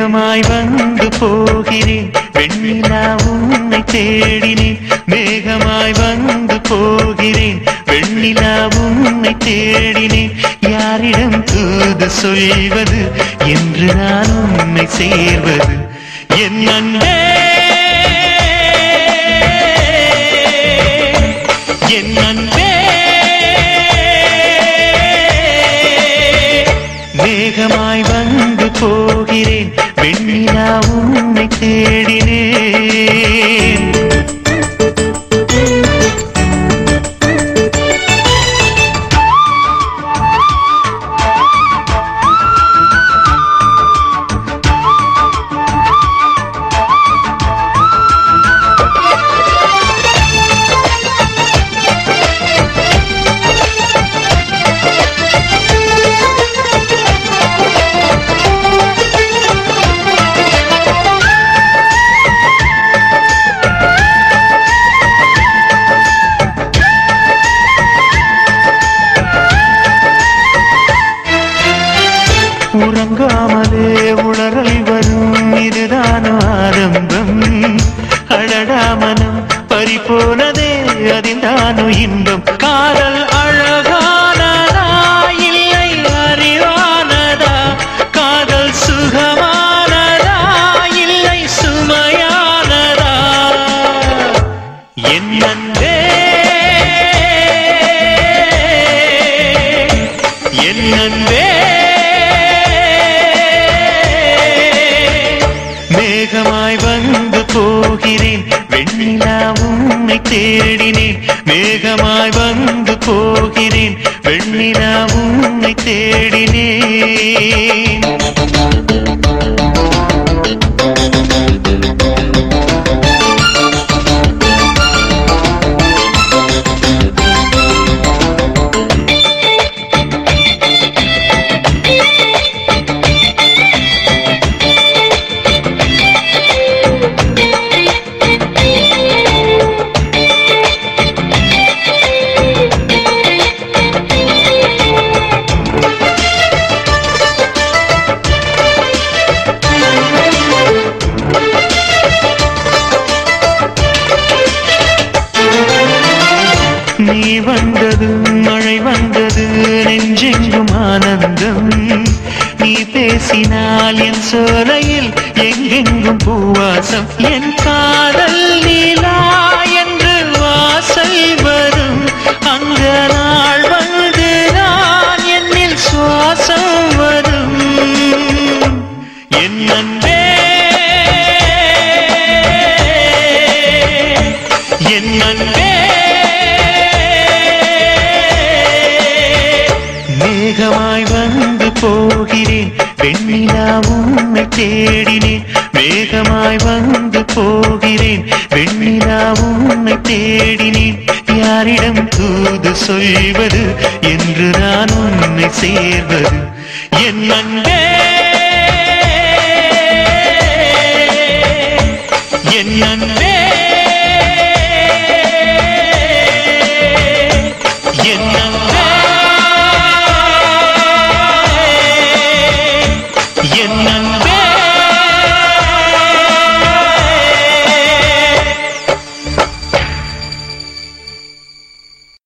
மேகமாய் வந்து போகிறேன். வெண்ணிலா உன்னை தேடினேன். மேகமாய் வந்து போகிறேன். வெண்ணிலா உன்னை தேடினேன். யாரிடம் தூது சொல்வது? என்று நான் உன்னை சேர்வது. என் என் அன்பே. போகிறேன் உறங்காமலே உளறல் வரும் இதுதான் ஆரம்பம். அழடா மனம் பறிபோனதே அதில் தானோ இன்பம். காதல் அழகானதா இல்லை அறிவானதா? காதல் சுகமானதா இல்லை சுமையானதா? என் மேகமாய் வந்து போகிறேன். வெண்ணிலா உன்னை தேடினேன். மேகமாய் வந்து போகிறேன். வெண்ணிலா உன்னை தேடினேன். நீ வந்தது மழை வந்தது நெஞ்செங்கும் ஆனந்தம். நீ பேசினால் என் சோலையில் எங்கெங்கும் பூவாசம். என் காதல் நீலா என்று வாசல் வரும். அந்த நாள் வந்து நான் என்னில் சுவாசம் வரும். என் அன்பே என் அன்பே. மேகமாய் வந்து போகிறேன். வெண்ணிலா உன்னை தேடினேன். மேகமாய் வந்து போகிறேன். வெண்ணிலா உன்னை தேடினேன். யாரிடம் தூது சொல்வது? என்று நான் உன்னை சேர்வது. என் அன்பே என் அன்பே.